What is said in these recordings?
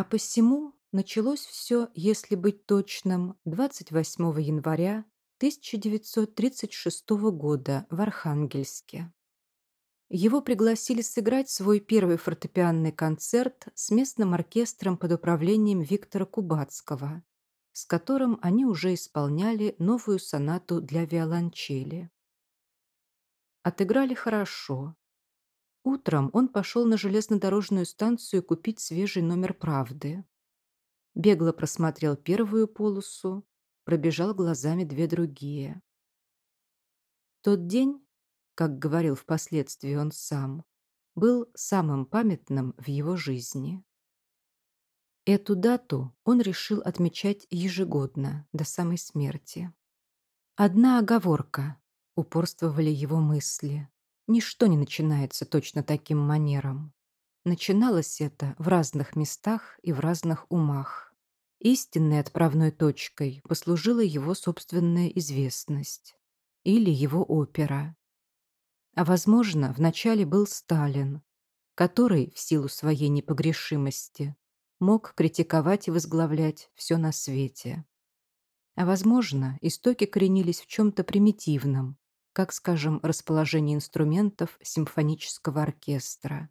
А посему началось все, если быть точным, 28 января 1936 года в Архангельске. Его пригласили сыграть свой первый фортепианный концерт с местным оркестром под управлением Виктора Кубацкого, с которым они уже исполняли новую сонату для виолончели. Отыграли хорошо, Утром он пошел на железнодорожную станцию купить свежий номер «Правды». Бегло просмотрел первую полосу, пробежал глазами две другие. Тот день, как говорил впоследствии он сам, был самым памятным в его жизни. Эту дату он решил отмечать ежегодно, до самой смерти. Одна оговорка – упорствовали его мысли. Ничто не начинается точно таким манером. Начиналось это в разных местах и в разных умах. Истинной отправной точкой послужила его собственная известность или его опера. А, возможно, вначале был Сталин, который, в силу своей непогрешимости, мог критиковать и возглавлять все на свете. А, возможно, истоки коренились в чем-то примитивном, как, скажем, расположение инструментов симфонического оркестра.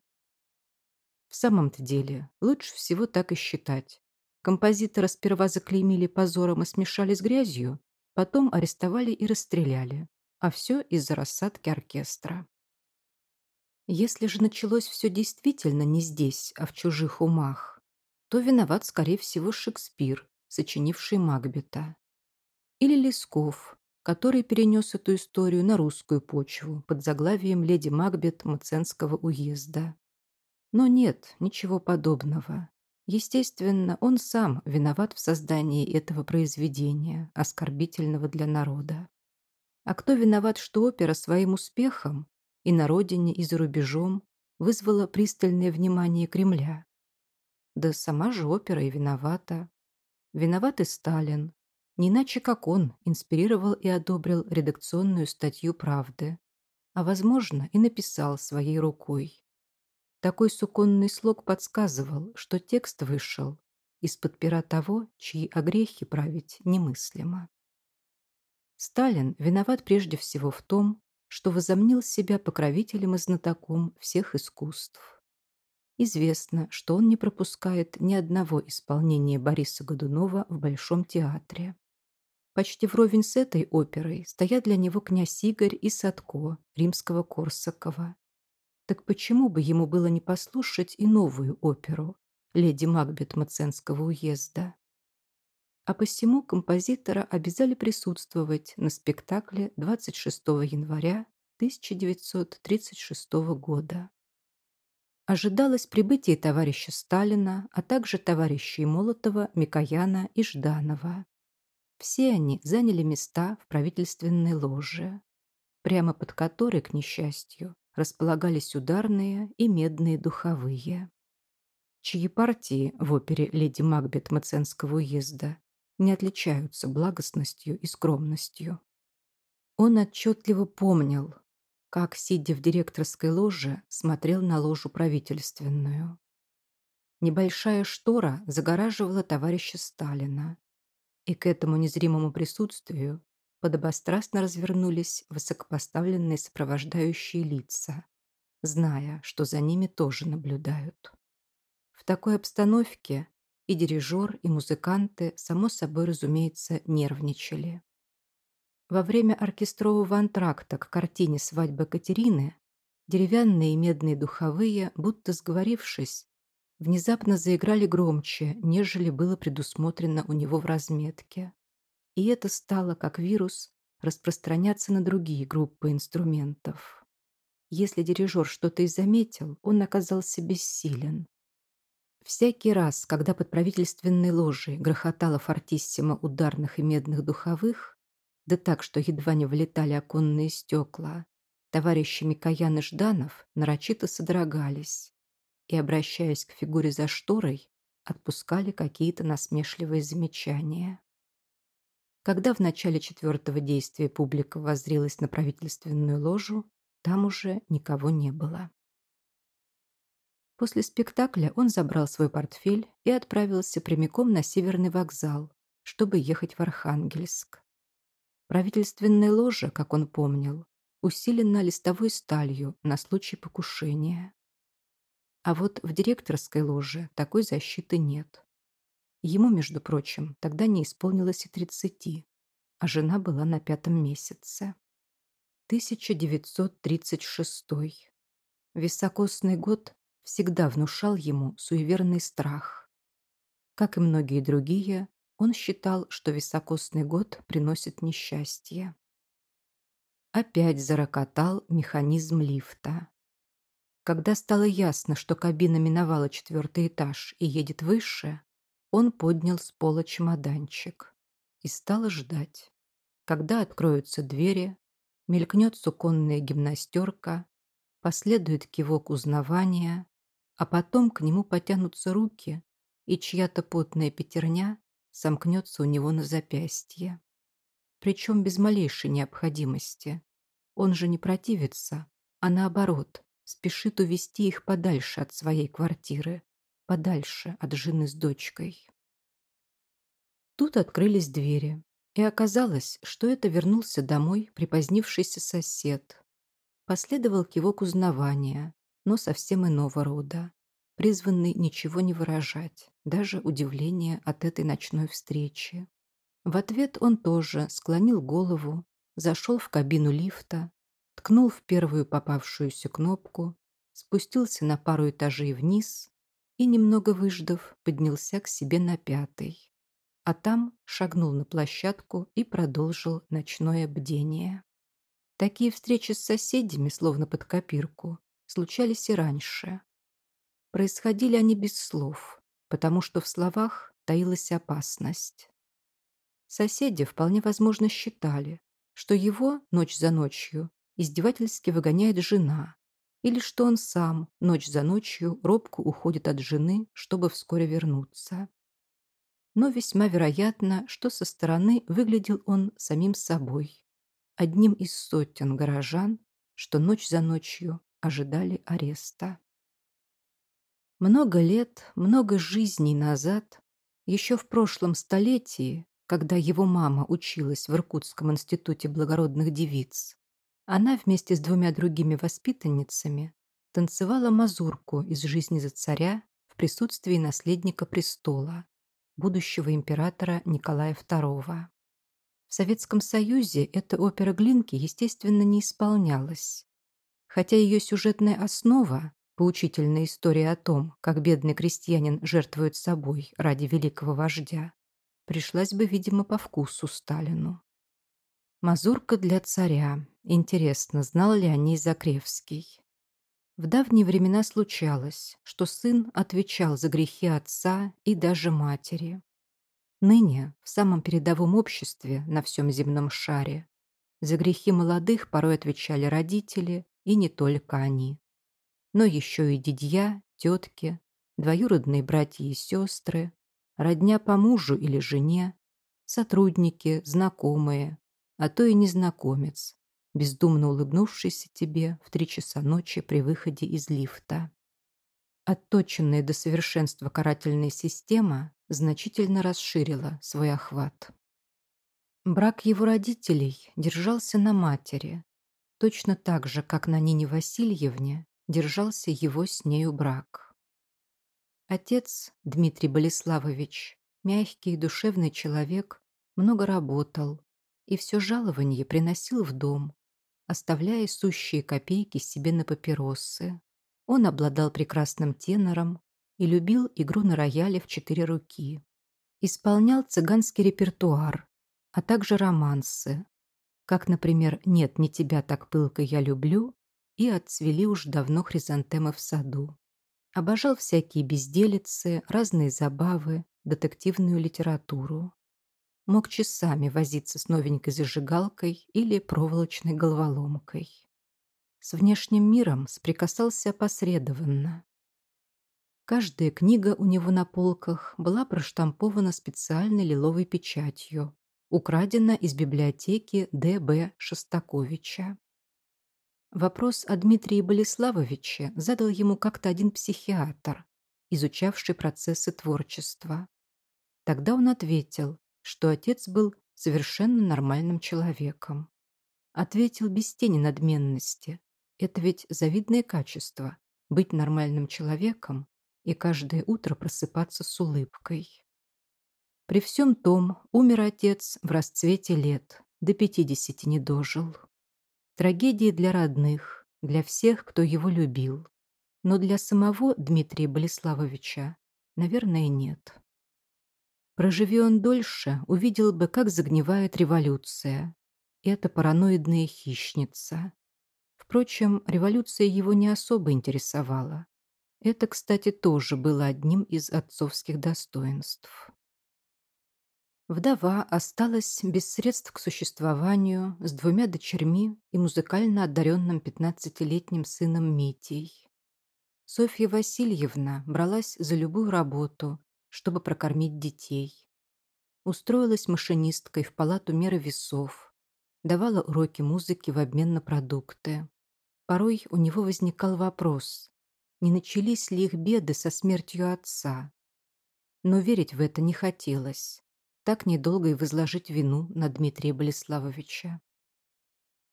В самом-то деле, лучше всего так и считать. Композитора сперва заклеймили позором и смешали с грязью, потом арестовали и расстреляли. А все из-за рассадки оркестра. Если же началось все действительно не здесь, а в чужих умах, то виноват, скорее всего, Шекспир, сочинивший Макбета. Или Лесков, который перенес эту историю на русскую почву под заглавием «Леди Макбет Мценского уезда». Но нет, ничего подобного. Естественно, он сам виноват в создании этого произведения, оскорбительного для народа. А кто виноват, что опера своим успехом и на родине, и за рубежом вызвала пристальное внимание Кремля? Да сама же опера и виновата. Виноват и Сталин, не иначе как он инспирировал и одобрил редакционную статью «Правды», а, возможно, и написал своей рукой. Такой суконный слог подсказывал, что текст вышел из-под пера того, чьи огрехи править немыслимо. Сталин виноват прежде всего в том, что возомнил себя покровителем и знатоком всех искусств. Известно, что он не пропускает ни одного исполнения Бориса Годунова в Большом театре. Почти вровень с этой оперой стоят для него князь Игорь и Садко, римского Корсакова. Так почему бы ему было не послушать и новую оперу «Леди Макбет Маценского уезда»? А посему композитора обязали присутствовать на спектакле 26 января 1936 года. Ожидалось прибытие товарища Сталина, а также товарищей Молотова, Микояна и Жданова. Все они заняли места в правительственной ложе, прямо под которой, к несчастью, располагались ударные и медные духовые. Чьи партии в опере «Леди Макбет» Маценского уезда не отличаются благостностью и скромностью. Он отчетливо помнил, как, сидя в директорской ложе, смотрел на ложу правительственную. Небольшая штора загораживала товарища Сталина, и к этому незримому присутствию подобострастно развернулись высокопоставленные сопровождающие лица, зная, что за ними тоже наблюдают. В такой обстановке и дирижер, и музыканты, само собой разумеется, нервничали. Во время оркестрового антракта к картине «Свадьба Катерины» деревянные и медные духовые, будто сговорившись, внезапно заиграли громче, нежели было предусмотрено у него в разметке. И это стало, как вирус, распространяться на другие группы инструментов. Если дирижер что-то и заметил, он оказался бессилен. Всякий раз, когда под правительственной ложей грохотала фортиссимо ударных и медных духовых, да так, что едва не влетали оконные стекла, товарищи Микоян и Жданов нарочито содрогались и, обращаясь к фигуре за шторой, отпускали какие-то насмешливые замечания. Когда в начале четвертого действия публика воззрелась на правительственную ложу, там уже никого не было. После спектакля он забрал свой портфель и отправился прямиком на Северный вокзал, чтобы ехать в Архангельск. Правительственная ложа, как он помнил, усилена листовой сталью на случай покушения. А вот в директорской ложе такой защиты нет. Ему, между прочим, тогда не исполнилось и 30, а жена была на пятом месяце. 1936. Високосный год всегда внушал ему суеверный страх. Как и многие другие, он считал, что високосный год приносит несчастье. Опять зарокотал механизм лифта. Когда стало ясно, что кабина миновала четвертый этаж и едет выше, он поднял с пола чемоданчик и стал ждать. Когда откроются двери, мелькнет суконная гимнастерка, последует кивок узнавания, а потом к нему потянутся руки, и чья-то потная пятерня сомкнется у него на запястье. Причем без малейшей необходимости. Он же не противится, а наоборот, спешит увести их подальше от своей квартиры, подальше от жены с дочкой. Тут открылись двери, и оказалось, что это вернулся домой припозднившийся сосед. Последовал кивок узнавания, но совсем иного рода, призванный ничего не выражать, даже удивление от этой ночной встречи. В ответ он тоже склонил голову, зашел в кабину лифта, ткнул в первую попавшуюся кнопку, спустился на пару этажей вниз и, немного выждав, поднялся к себе на пятый. А там шагнул на площадку и продолжил ночное бдение. Такие встречи с соседями, словно под копирку, случались и раньше. Происходили они без слов, потому что в словах таилась опасность. Соседи вполне возможно считали, что его ночь за ночью издевательски выгоняет жена, или что он сам ночь за ночью робку уходит от жены, чтобы вскоре вернуться. Но весьма вероятно, что со стороны выглядел он самим собой, одним из сотен горожан, что ночь за ночью ожидали ареста. Много лет, много жизней назад, еще в прошлом столетии, когда его мама училась в Иркутском институте благородных девиц, она вместе с двумя другими воспитанницами танцевала мазурку из жизни за царя в присутствии наследника престола, будущего императора Николая II. В Советском Союзе эта опера Глинки, естественно, не исполнялась. Хотя ее сюжетная основа – поучительная история о том, как бедный крестьянин жертвует собой ради великого вождя – пришлась бы, видимо, по вкусу Сталину. Мазурка для царя. Интересно, знал ли они Закревский? В давние времена случалось, что сын отвечал за грехи отца и даже матери. Ныне, в самом передовом обществе на всем земном шаре, за грехи молодых порой отвечали родители, и не только они, но еще и дедья, тетки, двоюродные братья и сестры, родня по мужу или жене, сотрудники, знакомые, а то и незнакомец, бездумно улыбнувшийся тебе в три часа ночи при выходе из лифта. Отточенная до совершенства карательная система значительно расширила свой охват. Брак его родителей держался на матери, точно так же, как на Нине Васильевне держался его с нею брак. Отец, Дмитрий Болеславович, мягкий и душевный человек, много работал, и все жалование приносил в дом, оставляя сущие копейки себе на папиросы. Он обладал прекрасным тенором и любил игру на рояле в четыре руки. Исполнял цыганский репертуар, а также романсы, как, например, «Нет, не тебя так пылко я люблю» и «Отцвели уж давно хризантемы в саду». Обожал всякие безделицы, разные забавы, детективную литературу мог часами возиться с новенькой зажигалкой или проволочной головоломкой. С внешним миром соприкасался опосредованно. Каждая книга у него на полках была проштампована специальной лиловой печатью, украдена из библиотеки Д.Б. Шостаковича. Вопрос о Дмитрии Болеславовиче задал ему как-то один психиатр, изучавший процессы творчества. Тогда он ответил, что отец был совершенно нормальным человеком. Ответил без тени надменности. Это ведь завидное качество – быть нормальным человеком и каждое утро просыпаться с улыбкой. При всем том, умер отец в расцвете лет, до 50 не дожил. Трагедии для родных, для всех, кто его любил. Но для самого Дмитрия Болеславовича, наверное, нет. Проживи он дольше, увидел бы, как загнивает революция. Это параноидная хищница. Впрочем, революция его не особо интересовала. Это, кстати, тоже было одним из отцовских достоинств. Вдова осталась без средств к существованию с двумя дочерьми и музыкально одаренным 15-летним сыном Митей. Софья Васильевна бралась за любую работу, чтобы прокормить детей. Устроилась машинисткой в палату меры весов, давала уроки музыки в обмен на продукты. Порой у него возникал вопрос, не начались ли их беды со смертью отца. Но верить в это не хотелось. Так недолго и возложить вину на Дмитрия Болеславовича.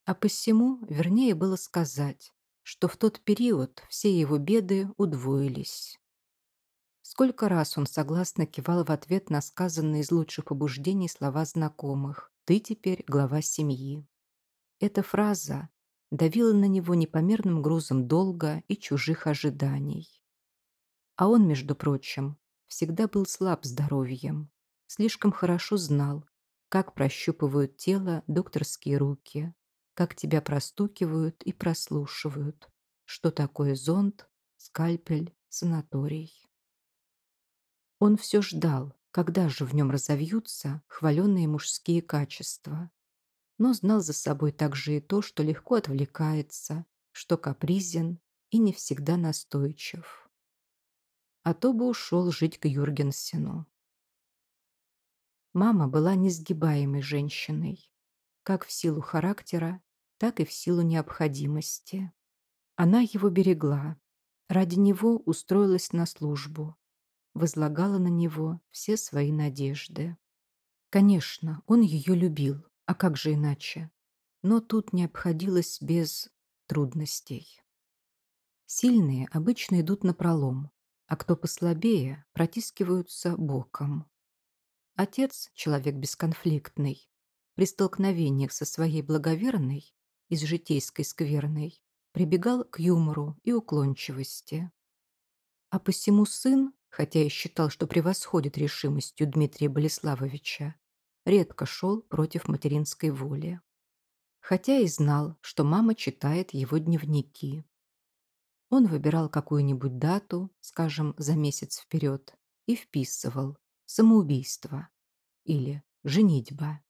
А посему, вернее было сказать, что в тот период все его беды удвоились. Сколько раз он согласно кивал в ответ на сказанные из лучших побуждений слова знакомых «Ты теперь глава семьи». Эта фраза давила на него непомерным грузом долга и чужих ожиданий. А он, между прочим, всегда был слаб здоровьем, слишком хорошо знал, как прощупывают тело докторские руки, как тебя простукивают и прослушивают, что такое зонд, скальпель, санаторий. Он все ждал, когда же в нем разовьются хваленные мужские качества. Но знал за собой также и то, что легко отвлекается, что капризен и не всегда настойчив. А то бы ушел жить к Юргенсену. Мама была несгибаемой женщиной, как в силу характера, так и в силу необходимости. Она его берегла, ради него устроилась на службу, возлагала на него все свои надежды. Конечно, он ее любил, а как же иначе? Но тут не обходилось без трудностей. Сильные обычно идут на пролом, а кто послабее, протискиваются боком. Отец, человек бесконфликтный, при столкновениях со своей благоверной из житейской скверной прибегал к юмору и уклончивости. А посему сын, хотя и считал, что превосходит решимостью Дмитрия Болеславовича, редко шел против материнской воли. Хотя и знал, что мама читает его дневники. Он выбирал какую-нибудь дату, скажем, за месяц вперед, и вписывал «самоубийство» или «женитьба».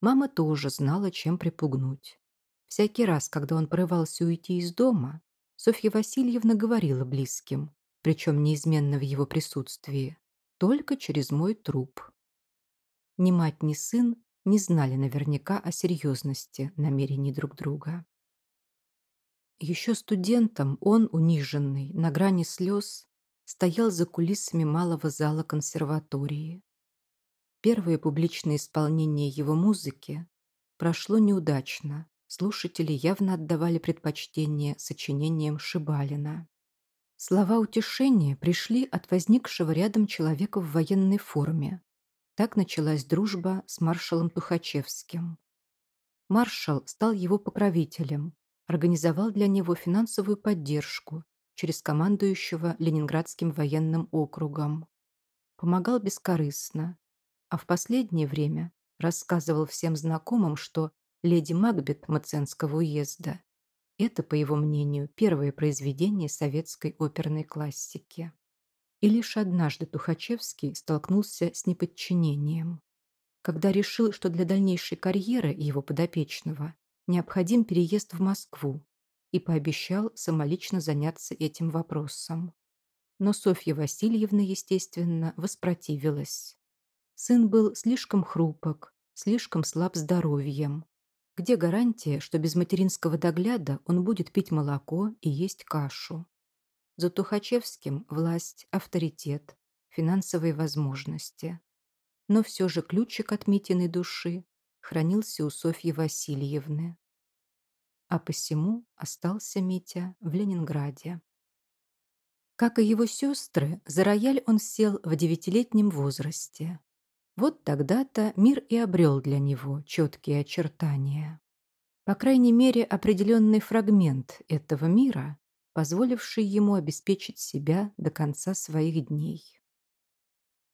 Мама тоже знала, чем припугнуть. Всякий раз, когда он порывался уйти из дома, Софья Васильевна говорила близким причем неизменно в его присутствии, только через мой труп. Ни мать, ни сын не знали наверняка о серьезности намерений друг друга. Еще студентом он, униженный, на грани слез, стоял за кулисами малого зала консерватории. Первое публичное исполнение его музыки прошло неудачно, слушатели явно отдавали предпочтение сочинениям Шибалина. Слова утешения пришли от возникшего рядом человека в военной форме. Так началась дружба с маршалом Тухачевским. Маршал стал его покровителем, организовал для него финансовую поддержку через командующего Ленинградским военным округом. Помогал бескорыстно, а в последнее время рассказывал всем знакомым, что леди Макбет Маценского уезда это, по его мнению, первое произведение советской оперной классики. И лишь однажды Тухачевский столкнулся с неподчинением, когда решил, что для дальнейшей карьеры его подопечного необходим переезд в Москву и пообещал самолично заняться этим вопросом. Но Софья Васильевна, естественно, воспротивилась. Сын был слишком хрупок, слишком слаб здоровьем, где гарантия, что без материнского догляда он будет пить молоко и есть кашу? За Тухачевским власть, авторитет, финансовые возможности. Но все же ключик от Митиной души хранился у Софьи Васильевны. А посему остался Митя в Ленинграде. Как и его сестры, за рояль он сел в девятилетнем возрасте вот тогда-то мир и обрел для него четкие очертания. По крайней мере, определенный фрагмент этого мира, позволивший ему обеспечить себя до конца своих дней.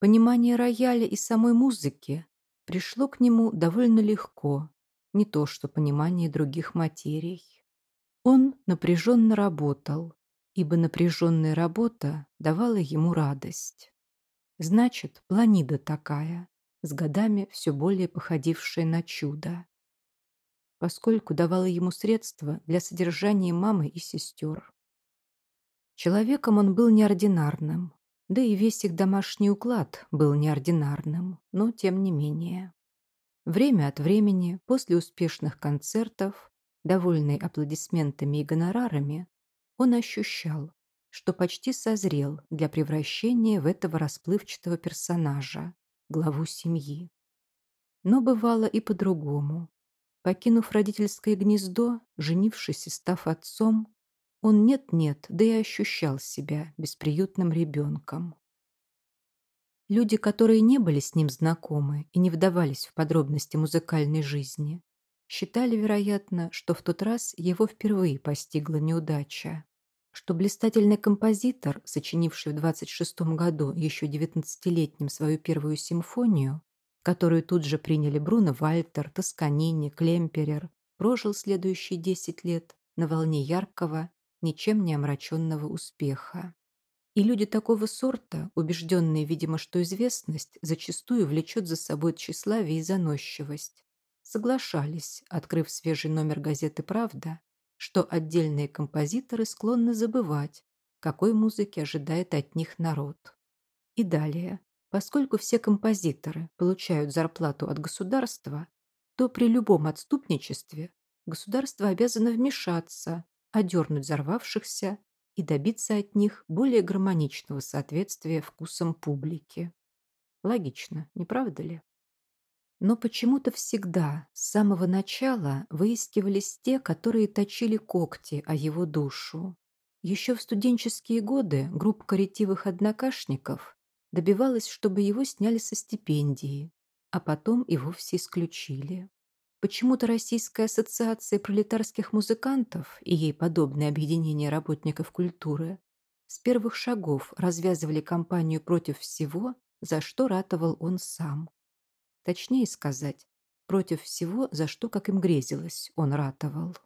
Понимание рояля и самой музыки пришло к нему довольно легко, не то что понимание других материй. Он напряженно работал, ибо напряженная работа давала ему радость. Значит, планида такая, с годами все более походившая на чудо. Поскольку давала ему средства для содержания мамы и сестер. Человеком он был неординарным, да и весь их домашний уклад был неординарным, но тем не менее. Время от времени, после успешных концертов, довольный аплодисментами и гонорарами, он ощущал, что почти созрел для превращения в этого расплывчатого персонажа, главу семьи. Но бывало и по-другому. Покинув родительское гнездо, женившись и став отцом, он нет-нет, да и ощущал себя бесприютным ребенком. Люди, которые не были с ним знакомы и не вдавались в подробности музыкальной жизни, считали, вероятно, что в тот раз его впервые постигла неудача что блистательный композитор, сочинивший в 26 году, еще 19-летним, свою первую симфонию, которую тут же приняли Бруно Вальтер, Тосканини, Клемперер, прожил следующие 10 лет на волне яркого, ничем не омраченного успеха. И люди такого сорта, убежденные, видимо, что известность зачастую влечет за собой тщеславие и заносчивость, соглашались, открыв свежий номер газеты «Правда», что отдельные композиторы склонны забывать, какой музыки ожидает от них народ. И далее, поскольку все композиторы получают зарплату от государства, то при любом отступничестве государство обязано вмешаться, одернуть взорвавшихся и добиться от них более гармоничного соответствия вкусам публики. Логично, не правда ли? Но почему-то всегда, с самого начала, выискивались те, которые точили когти о его душу. Еще в студенческие годы группа ретивых однокашников добивалась, чтобы его сняли со стипендии, а потом и вовсе исключили. Почему-то Российская ассоциация пролетарских музыкантов и ей подобное объединение работников культуры с первых шагов развязывали кампанию против всего, за что ратовал он сам. Точнее сказать, против всего, за что, как им грезилось, он ратовал.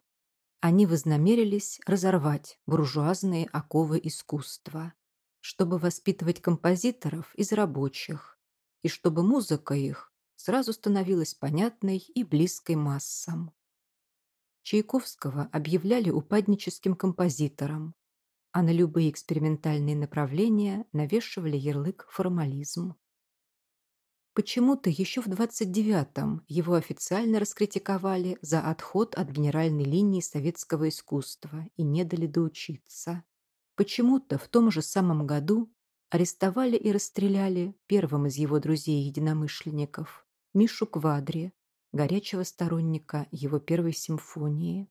Они вознамерились разорвать буржуазные оковы искусства, чтобы воспитывать композиторов из рабочих, и чтобы музыка их сразу становилась понятной и близкой массам. Чайковского объявляли упадническим композитором, а на любые экспериментальные направления навешивали ярлык формализм. Почему-то еще в 29-м его официально раскритиковали за отход от генеральной линии советского искусства и не дали доучиться. Почему-то в том же самом году арестовали и расстреляли первым из его друзей-единомышленников Мишу Квадри, горячего сторонника его первой симфонии.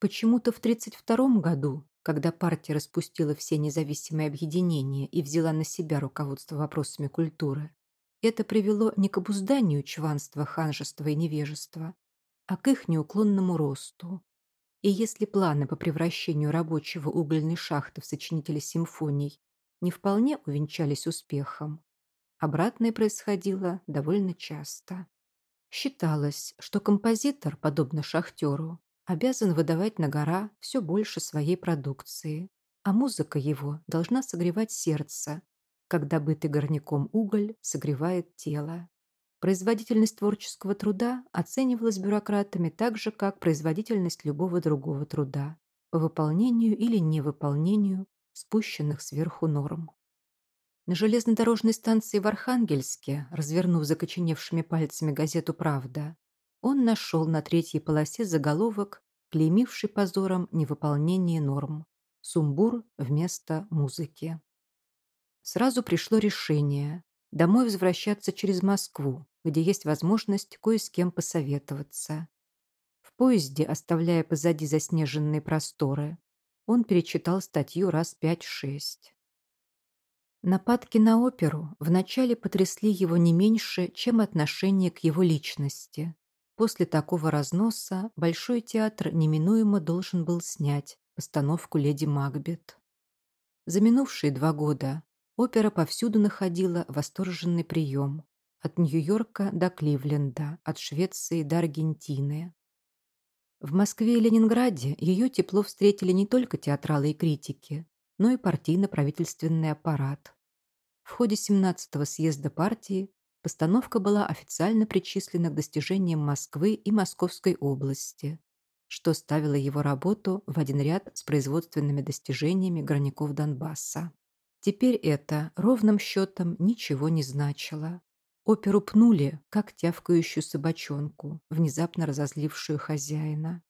Почему-то в 1932 году, когда партия распустила все независимые объединения и взяла на себя руководство вопросами культуры, это привело не к обузданию чванства, ханжества и невежества, а к их неуклонному росту. И если планы по превращению рабочего угольной шахты в сочинителя симфоний не вполне увенчались успехом, обратное происходило довольно часто. Считалось, что композитор, подобно шахтеру, обязан выдавать на гора все больше своей продукции, а музыка его должна согревать сердце как добытый горняком уголь согревает тело. Производительность творческого труда оценивалась бюрократами так же, как производительность любого другого труда по выполнению или невыполнению спущенных сверху норм. На железнодорожной станции в Архангельске, развернув закоченевшими пальцами газету «Правда», он нашел на третьей полосе заголовок, клеймивший позором невыполнение норм. Сумбур вместо музыки сразу пришло решение домой возвращаться через Москву, где есть возможность кое с кем посоветоваться. В поезде, оставляя позади заснеженные просторы, он перечитал статью раз пять-шесть. Нападки на оперу вначале потрясли его не меньше, чем отношение к его личности. После такого разноса Большой театр неминуемо должен был снять постановку «Леди Макбет». За минувшие два года Опера повсюду находила восторженный прием. От Нью-Йорка до Кливленда, от Швеции до Аргентины. В Москве и Ленинграде ее тепло встретили не только театралы и критики, но и партийно-правительственный аппарат. В ходе семнадцатого съезда партии постановка была официально причислена к достижениям Москвы и Московской области, что ставило его работу в один ряд с производственными достижениями граников Донбасса. Теперь это ровным счетом ничего не значило. Оперу пнули, как тявкающую собачонку, внезапно разозлившую хозяина.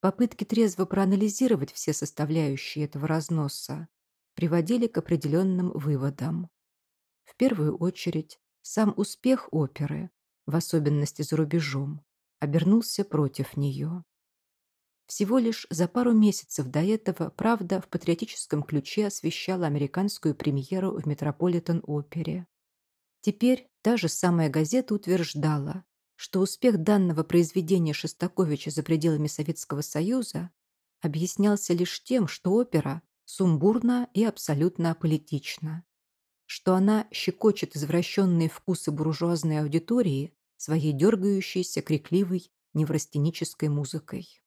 Попытки трезво проанализировать все составляющие этого разноса приводили к определенным выводам. В первую очередь, сам успех оперы, в особенности за рубежом, обернулся против нее. Всего лишь за пару месяцев до этого «Правда» в патриотическом ключе освещала американскую премьеру в Метрополитен-опере. Теперь та же самая газета утверждала, что успех данного произведения Шостаковича за пределами Советского Союза объяснялся лишь тем, что опера сумбурна и абсолютно аполитична, что она щекочет извращенные вкусы буржуазной аудитории своей дергающейся, крикливой, неврастенической музыкой.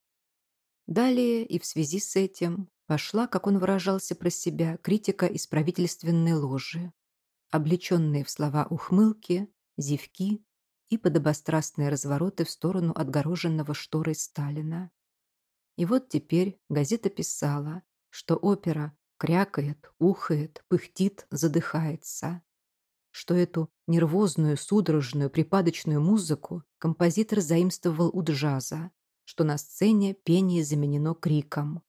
Далее и в связи с этим пошла, как он выражался про себя, критика из правительственной ложи, облеченные в слова ухмылки, зевки и подобострастные развороты в сторону отгороженного шторой Сталина. И вот теперь газета писала, что опера крякает, ухает, пыхтит, задыхается, что эту нервозную, судорожную, припадочную музыку композитор заимствовал у джаза, что на сцене пение заменено криком,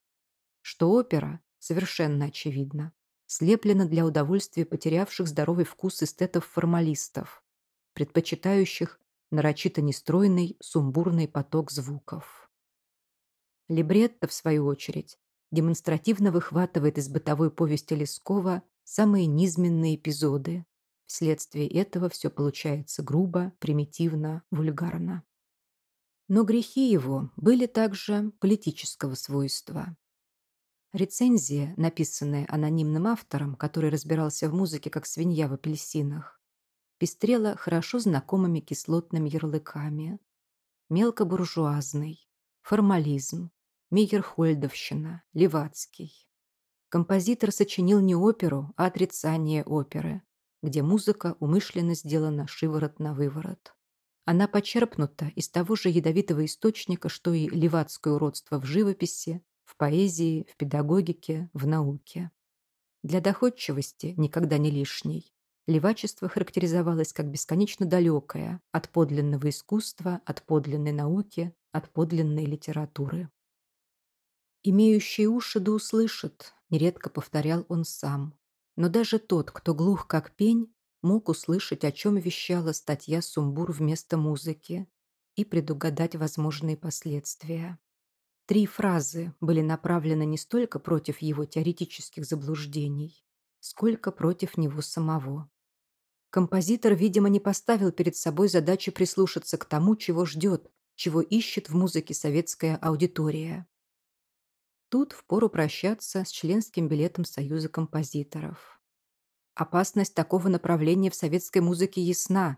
что опера, совершенно очевидно, слеплена для удовольствия потерявших здоровый вкус эстетов-формалистов, предпочитающих нарочито нестройный сумбурный поток звуков. Либретто, в свою очередь, демонстративно выхватывает из бытовой повести Лескова самые низменные эпизоды. Вследствие этого все получается грубо, примитивно, вульгарно но грехи его были также политического свойства. Рецензия, написанная анонимным автором, который разбирался в музыке как свинья в апельсинах, пестрела хорошо знакомыми кислотными ярлыками. Мелкобуржуазный, формализм, Мейерхольдовщина, Левацкий. Композитор сочинил не оперу, а отрицание оперы, где музыка умышленно сделана шиворот на выворот. Она почерпнута из того же ядовитого источника, что и левацкое уродство в живописи, в поэзии, в педагогике, в науке. Для доходчивости никогда не лишней. Левачество характеризовалось как бесконечно далекое от подлинного искусства, от подлинной науки, от подлинной литературы. «Имеющие уши да услышат», — нередко повторял он сам. Но даже тот, кто глух как пень, мог услышать, о чем вещала статья «Сумбур» вместо музыки и предугадать возможные последствия. Три фразы были направлены не столько против его теоретических заблуждений, сколько против него самого. Композитор, видимо, не поставил перед собой задачу прислушаться к тому, чего ждет, чего ищет в музыке советская аудитория. Тут впору прощаться с членским билетом Союза композиторов. Опасность такого направления в советской музыке ясна.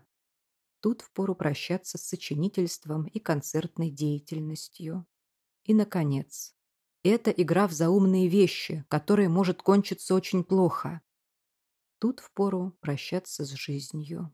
Тут впору прощаться с сочинительством и концертной деятельностью. И, наконец, это игра в заумные вещи, которая может кончиться очень плохо. Тут впору прощаться с жизнью.